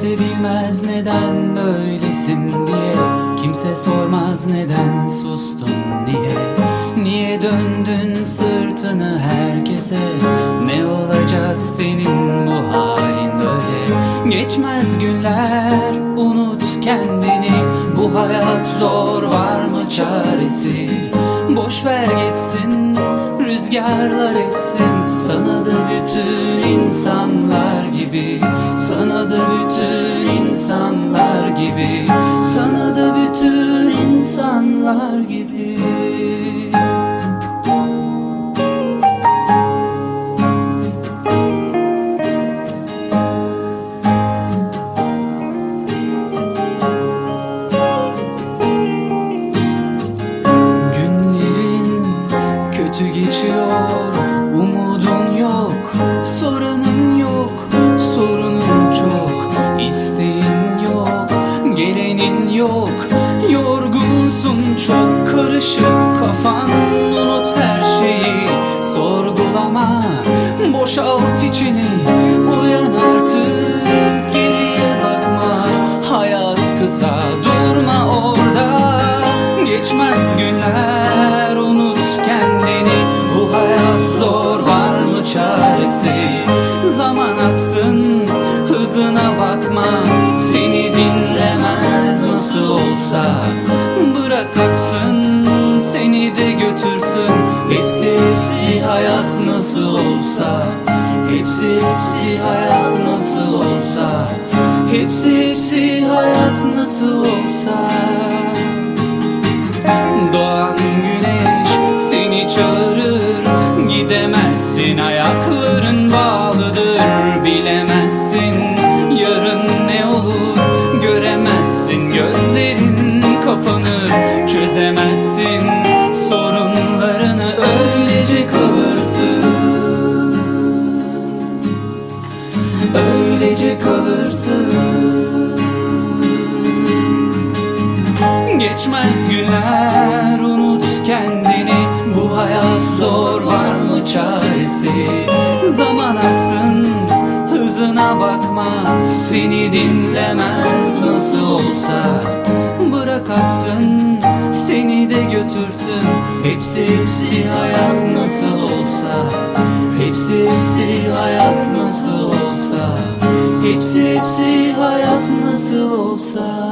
Kimse bilmez neden böylesin diye. Kimse sormaz neden sustun diye Niye döndün sırtını herkese? Ne olacak senin bu halin böyle? Geçmez günler unut kendini. Bu hayat zor var mı çaresi? Boş ver gitsin rüzgarlar essin. Sana da bütün insanlar gibi Sana da bütün insanlar gibi Sana da bütün insanlar gibi. Günlerin kötü geçiyor yok. Yorgunsun çok karışık kafan. Unut her şeyi Sorgulama. Boşalt içini Uyan artık. Geriye bakma. Hayat kısa Durma orada. Geçmez günler unut kendini. Bu hayat zor var mı çaresi olsa Bırak aksın seni de götürsün. Hepsi hepsi hayat nasıl olsa Hepsi hepsi hayat nasıl olsa Hepsi hepsi hayat nasıl olsa Öylece kalırsın. Geçmez günler unut kendini. Bu hayat zor var mı çaresi? Zaman aksın hızına bakma. Seni dinlemez nasıl olsa. Bırak aksın seni de götürsün. Hepsi hepsi hayat nasıl olsa. Hepsi hepsi hayat nasıl olsa Hepsi hepsi hayat nasıl olsa